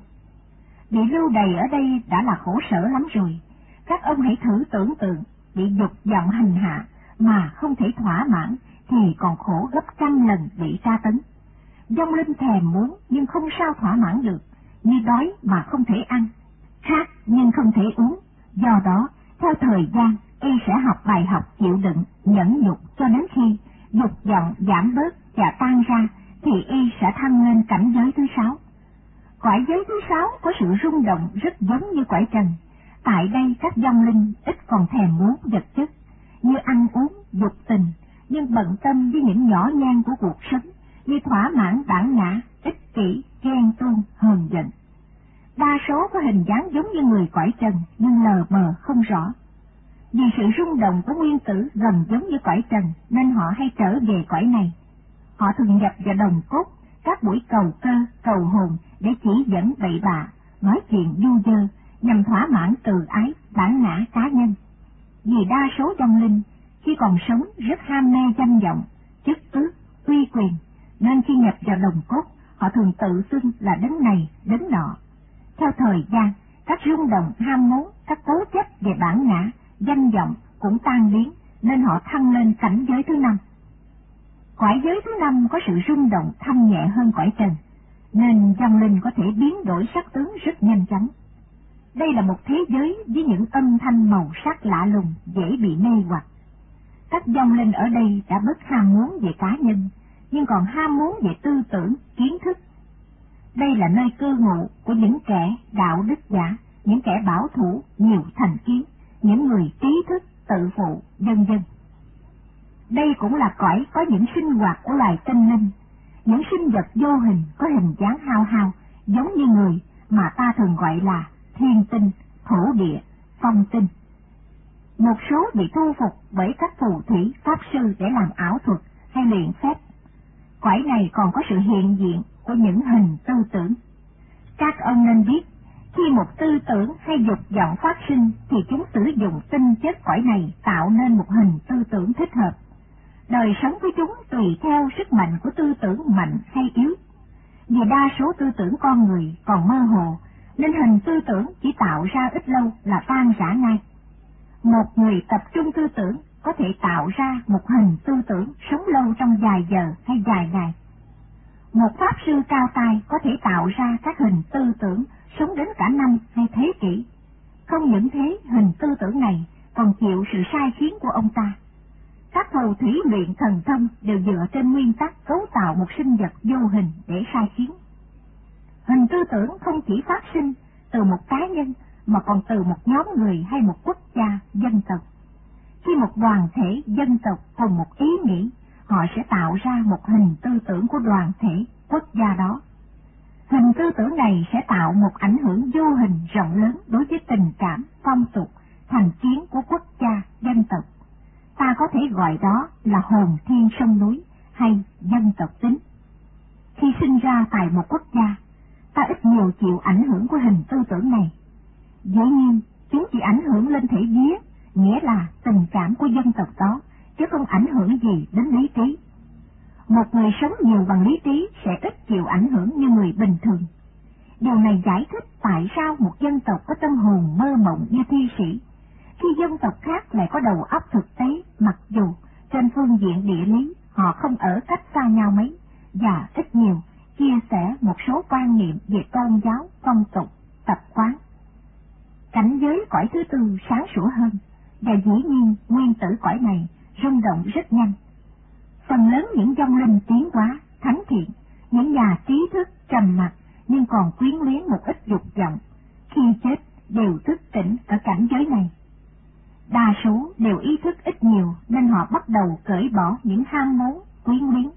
Speaker 2: Bị lưu đầy ở đây đã là khổ sở lắm rồi. Các ông hãy thử tưởng tượng bị dục giọng hành hạ mà không thể thỏa mãn thì còn khổ gấp trăm lần bị tra tấn. Dông linh thèm muốn nhưng không sao thỏa mãn được, như đói mà không thể ăn, khát nhưng không thể uống. Do đó, theo thời gian, y sẽ học bài học chịu đựng, nhẫn nhục cho đến khi dục vọng giảm bớt và tan ra thì y sẽ thăng lên cảnh giới thứ sáu. Cõi giới thứ sáu có sự rung động rất giống như cõi trần. Tại đây các dòng linh ít còn thèm muốn vật chất, như ăn uống, dục tình, nhưng bận tâm với những nhỏ nhan của cuộc sống, như thỏa mãn bản ngã, ích kỷ, ghen tuông, hờn giận. Đa số có hình dáng giống như người cõi trần, nhưng lờ mờ không rõ. Vì sự rung động của nguyên tử gần giống như cõi trần, nên họ hay trở về cõi này. Họ thường nhập vào đồng cốt, các buổi cầu cơ, cầu hồn để chỉ dẫn bậy bạ, nói chuyện du dơ, nhằm thỏa mãn từ ái, bản ngã cá nhân. Vì đa số dân linh, khi còn sống rất ham mê danh vọng, chức tước, uy quyền, nên khi nhập vào đồng cốt, họ thường tự xưng là đến này, đến nọ. Theo thời gian, các rung động ham muốn, các cố chấp về bản ngã, danh vọng cũng tan biến, nên họ thăng lên cảnh giới thứ năm. Cõi giới thứ năm có sự rung động thăng nhẹ hơn cõi trần, nên dân linh có thể biến đổi sắc tướng rất nhanh chóng. Đây là một thế giới với những âm thanh màu sắc lạ lùng, dễ bị mê hoặc. Các dòng linh ở đây đã bớt ham muốn về cá nhân, nhưng còn ham muốn về tư tưởng, kiến thức. Đây là nơi cư ngụ của những kẻ đạo đức giả, những kẻ bảo thủ, nhiều thành kiến, những người trí thức, tự phụ, dân dân. Đây cũng là cõi có những sinh hoạt của loài tinh linh, những sinh vật vô hình có hình dáng hao hao, giống như người mà ta thường gọi là thiên tinh, thổ địa, phong tinh. Một số bị thu phục bởi các phù thủy, pháp sư để làm ảo thuật hay luyện phép. Cõi này còn có sự hiện diện của những hình tư tưởng. Các ông nên biết, khi một tư tưởng hay dục vọng phát sinh thì chúng sử dụng tinh chất cõi này tạo nên một hình tư tưởng thích hợp. Đời sống của chúng tùy theo sức mạnh của tư tưởng mạnh hay yếu. Vì đa số tư tưởng con người còn mơ hồ, nên hình tư tưởng chỉ tạo ra ít lâu là tan rã ngay. Một người tập trung tư tưởng có thể tạo ra một hình tư tưởng sống lâu trong vài giờ hay vài ngày. Một pháp sư cao tay có thể tạo ra các hình tư tưởng sống đến cả năm hay thế kỷ. Không những thế, hình tư tưởng này còn chịu sự sai khiến của ông ta. Các phù thủy luyện thần thông đều dựa trên nguyên tắc cấu tạo một sinh vật vô hình để sai khiến. Hình tư tưởng không chỉ phát sinh từ một cá nhân mà còn từ một nhóm người hay một quốc gia, dân tộc. Khi một đoàn thể dân tộc cùng một ý nghĩ, họ sẽ tạo ra một hình tư tưởng của đoàn thể, quốc gia đó. Hình tư tưởng này sẽ tạo một ảnh hưởng vô hình rộng lớn đối với tình cảm, phong tục, thành kiến của quốc gia, dân tộc. Ta có thể gọi đó là hồn thiên sông núi hay dân tộc tính. Khi sinh ra tại một quốc gia, ta ít nhiều chịu ảnh hưởng của hình tư tưởng này. Dĩ nhiên, chúng chỉ ảnh hưởng lên thể vía, nghĩa là tình cảm của dân tộc đó, chứ không ảnh hưởng gì đến lý trí. Một người sống nhiều bằng lý trí sẽ ít chịu ảnh hưởng như người bình thường. Điều này giải thích tại sao một dân tộc có tâm hồn mơ mộng như thi sĩ, khi dân tộc khác lại có đầu óc thực tế, mặc dù trên phương diện địa lý họ không ở cách xa nhau mấy, và ít nhiều chia sẻ một số quan niệm về tôn giáo, phong tục, tập quán. Cảnh giới cõi thứ tư sáng sủa hơn, và dĩ nhiên nguyên tử cõi này rung động rất nhanh. Phần lớn những dòng linh tiến hóa, thánh thiện, những nhà trí thức trầm mặc nhưng còn quyến luyến một ít dục vọng, khi chết đều thức tỉnh ở cảnh giới này. Đa số đều ý thức ít nhiều nên họ bắt đầu cởi bỏ những ham muốn, quyến luyến.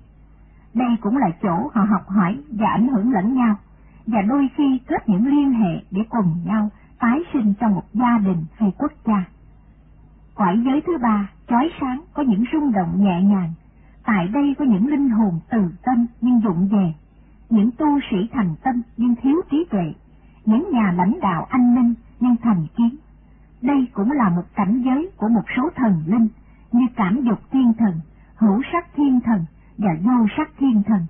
Speaker 2: Đây cũng là chỗ họ học hỏi và ảnh hưởng lẫn nhau, và đôi khi kết những liên hệ để cùng nhau tái sinh trong một gia đình hay quốc gia. Quải giới thứ ba, chói sáng, có những rung động nhẹ nhàng. Tại đây có những linh hồn từ tâm nhưng dụng về, những tu sĩ thành tâm nhưng thiếu trí tuệ, những nhà lãnh đạo anh minh nhưng thành kiến. Đây cũng là một cảnh giới của một số thần linh, như cảm dục thiên thần, hữu sắc thiên thần và vô sắc thiên thần.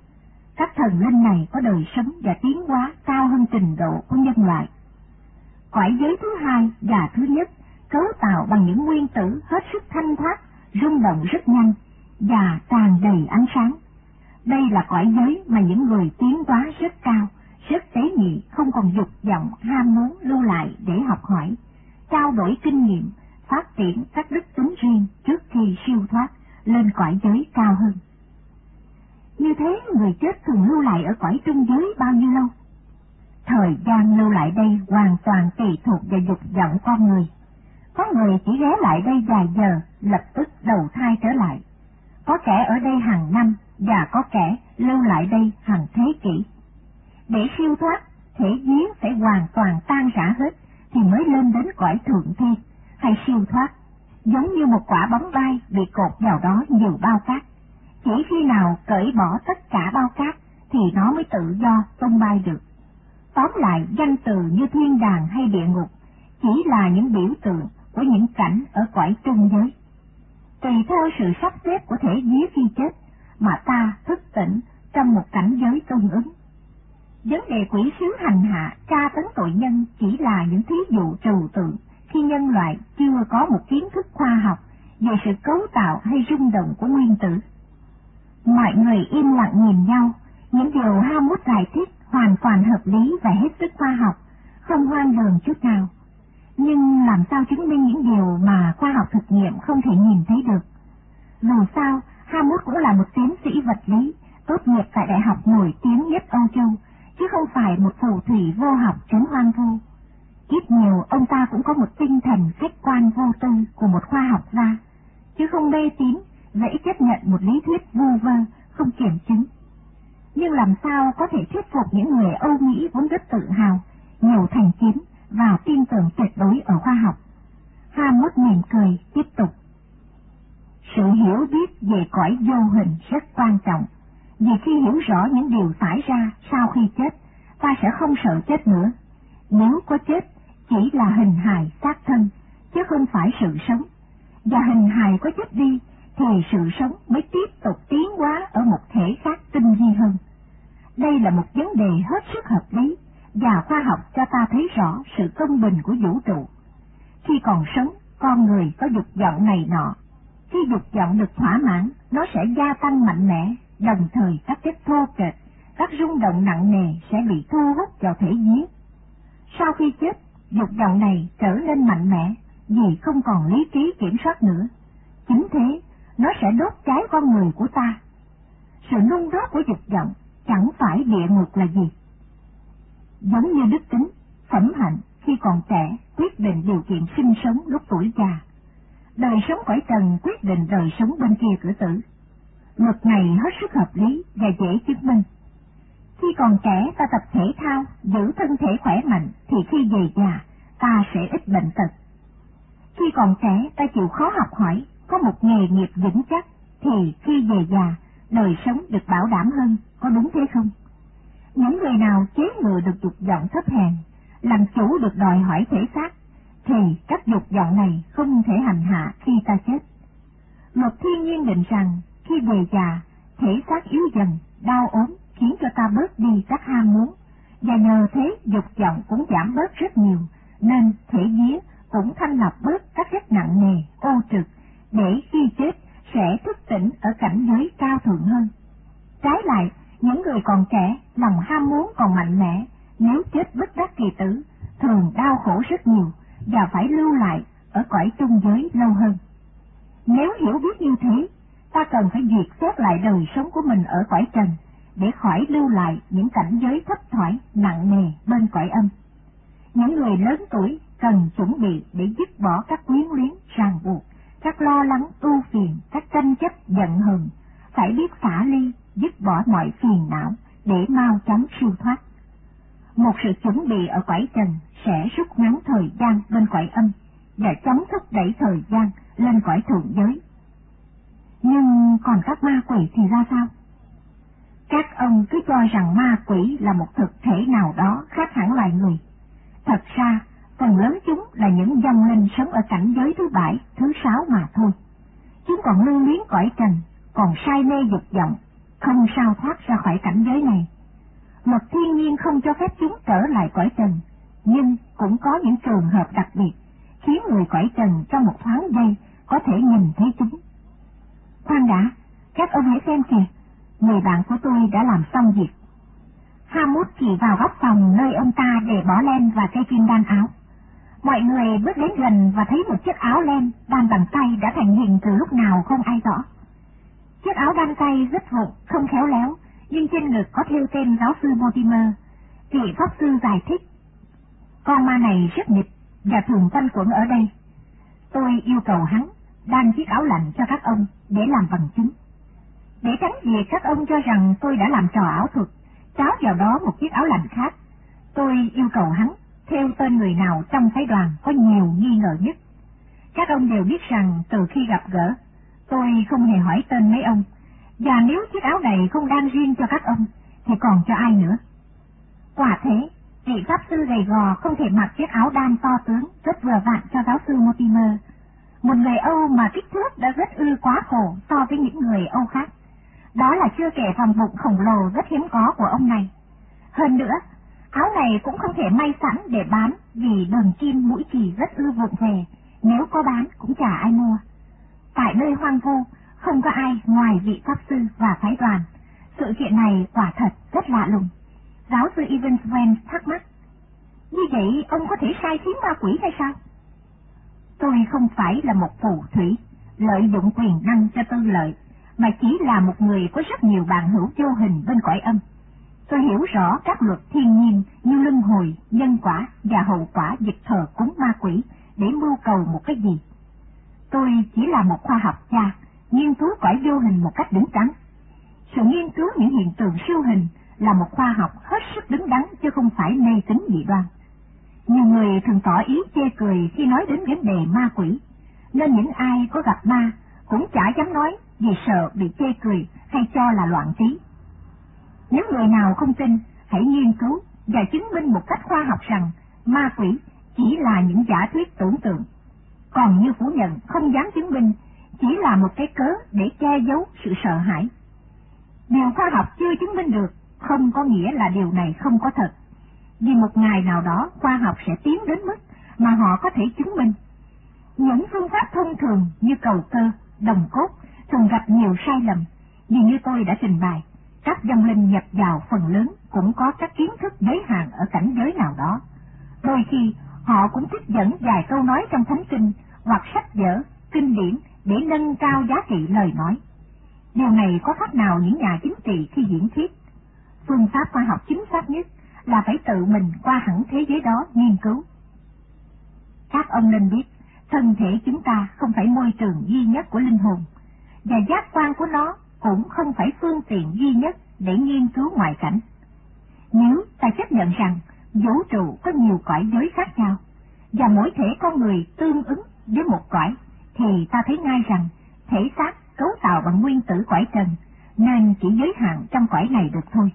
Speaker 2: Các thần linh này có đời sống và tiến hóa cao hơn trình độ của nhân loại. Cõi giới thứ hai và thứ nhất cấu tạo bằng những nguyên tử hết sức thanh thoát, rung động rất nhanh và tràn đầy ánh sáng. Đây là cõi giới mà những người tiến hóa rất cao, rất tế nhị, không còn dục vọng, ham muốn lưu lại để học hỏi, trao đổi kinh nghiệm, phát triển các đức tính riêng trước khi siêu thoát lên cõi giới cao hơn. Như thế người chết thường lưu lại ở cõi trung giới bao nhiêu lâu? Thời gian lưu lại đây hoàn toàn tùy thuộc vào dục vọng con người. Có người chỉ ghé lại đây vài giờ, lập tức đầu thai trở lại. Có kẻ ở đây hàng năm, và có kẻ lưu lại đây hàng thế kỷ. Để siêu thoát, thể giếng phải hoàn toàn tan rã hết, thì mới lên đến cõi thượng thiên, hay siêu thoát, giống như một quả bóng bay bị cột vào đó nhiều bao cát. Chỉ khi nào cởi bỏ tất cả bao cát, thì nó mới tự do tung bay được. Tóm lại, danh từ như thiên đàng hay địa ngục chỉ là những biểu tượng của những cảnh ở cõi trung giới. Tùy theo sự sắp xếp của thể vía khi chết, mà ta thức tỉnh trong một cảnh giới tương ứng. Vấn đề quỷ sứ hành hạ, tra tấn tội nhân chỉ là những thí dụ trừu tượng khi nhân loại chưa có một kiến thức khoa học về sự cấu tạo hay rung động của nguyên tử. Mọi người im lặng nhìn nhau, những điều ham mút giải thích hoàn toàn hợp lý và hết sức khoa học, không hoang đường chút nào. Nhưng làm sao chứng minh những điều mà khoa học thực nghiệm không thể nhìn thấy được? Dù sao, Hammond cũng là một tiến sĩ vật lý, tốt nghiệp tại đại học nổi tiếng nhất Âu Châu, chứ không phải một phù thủy vô học chứng hoang vu. Ít nhiều ông ta cũng có một tinh thần khách quan vô tư của một khoa học gia, chứ không mê tín, dễ chấp nhận một lý thuyết vu vơ, không kiểm chứng. Nhưng làm sao có thể thuyết phục những người Âu Mỹ vốn rất tự hào, nhiều thành kiến và tin tưởng tuyệt đối ở khoa học? Hammond mỉm cười, tiếp tục. Sự hiểu biết về cõi vô hình rất quan trọng, vì khi hiểu rõ những điều xảy ra sau khi chết, ta sẽ không sợ chết nữa. Nếu có chết, chỉ là hình hài xác thân, chứ không phải sự sống. Và hình hài có chết đi, thì sự sống mới tiếp tục tiến hóa ở một thể khác tinh vi hơn. Đây là một vấn đề hết sức hợp lý, và khoa học cho ta thấy rõ sự công bình của vũ trụ. Khi còn sống, con người có dục vọng này nọ, khi dục vọng được thỏa mãn, nó sẽ gia tăng mạnh mẽ, đồng thời các chất thô kệch, các rung động nặng nề sẽ bị thu hút vào thể giết. Sau khi chết, dục vọng này trở nên mạnh mẽ vì không còn lý trí kiểm soát nữa. Chính thế, nó sẽ đốt cháy con người của ta. Sự nung đốt của dục vọng chẳng phải địa ngục là gì. Giống như đức tính, phẩm hạnh khi còn trẻ quyết định điều kiện sinh sống lúc tuổi già đời sống cõi trần quyết định đời sống bên kia cửa tử. Luật này hết sức hợp lý và dễ chứng minh. Khi còn trẻ ta tập thể thao, giữ thân thể khỏe mạnh, thì khi về già, ta sẽ ít bệnh tật. Khi còn trẻ ta chịu khó học hỏi, có một nghề nghiệp vững chắc, thì khi về già, đời sống được bảo đảm hơn, có đúng thế không? Những người nào chế ngừa được dục vọng thấp hèn, làm chủ được đòi hỏi thể xác, thì các dục vọng này không thể hành hạ khi ta chết. Luật thiên nhiên định rằng khi về già, thể xác yếu dần, đau ốm khiến cho ta bớt đi các ham muốn, và nhờ thế dục vọng cũng giảm bớt rất nhiều, nên thể vía cũng thanh lọc bớt các chất nặng nề, ô trực, để khi chết sẽ thức tỉnh ở cảnh giới cao thượng hơn. Trái lại, những người còn trẻ, lòng ham muốn còn mạnh mẽ, nếu chết bất đắc kỳ tử, thường đau khổ rất nhiều, và phải lưu lại ở cõi trung giới lâu hơn. Nếu hiểu biết như thế, ta cần phải duyệt xét lại đời sống của mình ở cõi trần, để khỏi lưu lại những cảnh giới thấp thoải, nặng nề bên cõi âm. Những người lớn tuổi cần chuẩn bị để dứt bỏ các quyến luyến, ràng buộc, lo lắng, ưu phiền, các tranh chấp, giận hờn, phải biết xả ly, dứt bỏ mọi phiền não để mau chóng siêu thoát. Một sự chuẩn bị ở quải trần sẽ rút ngắn thời gian bên quải âm và chống thúc đẩy thời gian lên quải thượng giới. Nhưng còn các ma quỷ thì ra sao? Các ông cứ cho rằng ma quỷ là một thực thể nào đó khác hẳn loài người. Thật ra, phần lớn chúng là những dòng linh sống ở cảnh giới thứ bảy, thứ sáu mà thôi. Chúng còn lưu luyến cõi trần, còn say mê dục vọng, không sao thoát ra khỏi cảnh giới này. Luật thiên nhiên không cho phép chúng trở lại cõi trần, nhưng cũng có những trường hợp đặc biệt, khiến người cõi trần trong một thoáng giây có thể nhìn thấy chúng. Khoan đã, các ông hãy xem kìa, người bạn của tôi đã làm xong việc. Hamut chỉ vào góc phòng nơi ông ta để bỏ len và cây kim đan áo. Mọi người bước đến gần và thấy một chiếc áo len đan bằng tay đã thành hình từ lúc nào không ai rõ. Chiếc áo đan tay rất vụn, không khéo léo, nhưng trên ngực có thêu tên giáo sư Mortimer, Vị Pháp Sư giải thích, con ma này rất nghịch và thường quanh quẩn ở đây. Tôi yêu cầu hắn đan chiếc áo lạnh cho các ông để làm bằng chứng. Để tránh việc các ông cho rằng tôi đã làm trò ảo thuật, cháo vào đó một chiếc áo lạnh khác, tôi yêu cầu hắn theo tên người nào trong phái đoàn có nhiều nghi ngờ nhất. Các ông đều biết rằng từ khi gặp gỡ, tôi không hề hỏi tên mấy ông, và nếu chiếc áo này không đan riêng cho các ông, thì còn cho ai nữa? Quả thế, vị pháp sư gầy gò không thể mặc chiếc áo đan to tướng rất vừa vặn cho giáo sư Mortimer. Một người Âu mà kích thước đã rất ư quá khổ so với những người Âu khác. Đó là chưa kể vòng bụng khổng lồ rất hiếm có của ông này. Hơn nữa, áo này cũng không thể may sẵn để bán vì đường kim mũi chỉ rất ư vụng về, nếu có bán cũng chả ai mua. Tại nơi hoang vu, không có ai ngoài vị pháp sư và phái đoàn. Sự kiện này quả thật rất lạ lùng. Giáo sư Evans Wen thắc mắc. Như vậy ông có thể sai khiến ma quỷ hay sao? Tôi không phải là một phù thủy, lợi dụng quyền năng cho tư lợi, mà chỉ là một người có rất nhiều bạn hữu vô hình bên cõi âm. Tôi hiểu rõ các luật thiên nhiên như luân hồi, nhân quả và hậu quả dịch thờ cúng ma quỷ để mưu cầu một cái gì. Tôi chỉ là một khoa học gia, nghiên cứu cõi vô hình một cách đứng đắn. Sự nghiên cứu những hiện tượng siêu hình là một khoa học hết sức đứng đắn chứ không phải mê tín dị đoan. Nhiều người thường tỏ ý chê cười khi nói đến vấn đề ma quỷ, nên những ai có gặp ma cũng chả dám nói vì sợ bị chê cười hay cho là loạn trí. Nếu người nào không tin, hãy nghiên cứu và chứng minh một cách khoa học rằng ma quỷ chỉ là những giả thuyết tưởng tượng. Còn như phủ nhận không dám chứng minh chỉ là một cái cớ để che giấu sự sợ hãi. Điều khoa học chưa chứng minh được không có nghĩa là điều này không có thật. Vì một ngày nào đó khoa học sẽ tiến đến mức mà họ có thể chứng minh. Những phương pháp thông thường như cầu cơ, đồng cốt thường gặp nhiều sai lầm, vì như tôi đã trình bày, các dòng linh nhập vào phần lớn cũng có các kiến thức giới hạn ở cảnh giới nào đó. Đôi khi họ cũng thích dẫn vài câu nói trong thánh kinh hoặc sách vở, kinh điển để nâng cao giá trị lời nói. Điều này có khác nào những nhà chính trị khi diễn thuyết. Phương pháp khoa học chính xác nhất là phải tự mình qua hẳn thế giới đó nghiên cứu. Các ông nên biết, thân thể chúng ta không phải môi trường duy nhất của linh hồn, và giác quan của nó cũng không phải phương tiện duy nhất để nghiên cứu ngoại cảnh. Nếu ta chấp nhận rằng vũ trụ có nhiều cõi giới khác nhau, và mỗi thể con người tương ứng với một cõi, thì ta thấy ngay rằng thể xác cấu tạo bằng nguyên tử cõi trần, nên chỉ giới hạn trong cõi này được thôi.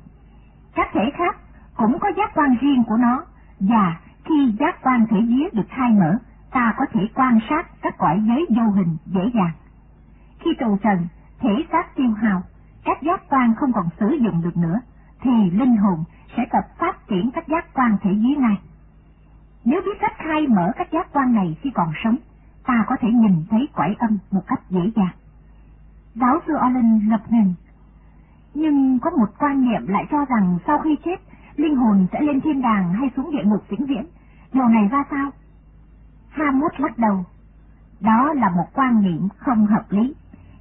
Speaker 2: Các thể khác cũng có giác quan riêng của nó, và khi giác quan thể vía được khai mở, ta có thể quan sát các cõi giới vô hình dễ dàng. Khi tù trần, thể xác tiêu hào, các giác quan không còn sử dụng được nữa, thì linh hồn sẽ tập phát triển các giác quan thể dưới ngay. Nếu biết cách khai mở các giác quan này khi còn sống, ta có thể nhìn thấy quải âm một cách dễ dàng. Giáo sư Olin lập ngừng. Nhưng có một quan niệm lại cho rằng sau khi chết, linh hồn sẽ lên thiên đàng hay xuống địa ngục vĩnh viễn. Điều này ra sao? Hamut lắc đầu. Đó là một quan niệm không hợp lý,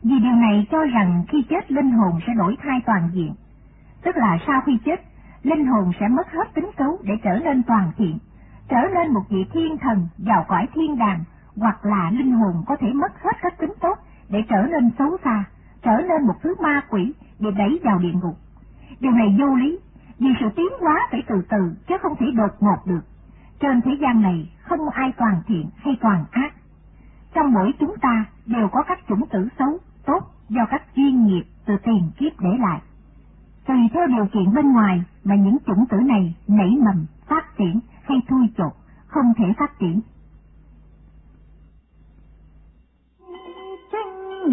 Speaker 2: vì điều này cho rằng khi chết linh hồn sẽ đổi thai toàn diện. Tức là sau khi chết, linh hồn sẽ mất hết tính cấu để trở nên toàn thiện, trở nên một vị thiên thần vào cõi thiên đàng, hoặc là linh hồn có thể mất hết các tính tốt để trở nên xấu xa, trở nên một thứ ma quỷ để đẩy vào địa ngục. Điều này vô lý, vì sự tiến hóa phải từ từ chứ không thể đột ngột được. Trên thế gian này không ai toàn thiện hay toàn ác. Trong mỗi chúng ta đều có các chủng tử xấu, tốt do các duyên nghiệp từ tiền kiếp để lại. Tùy theo điều kiện bên ngoài mà những chủng tử này nảy mầm, phát triển hay thui chột, không thể phát triển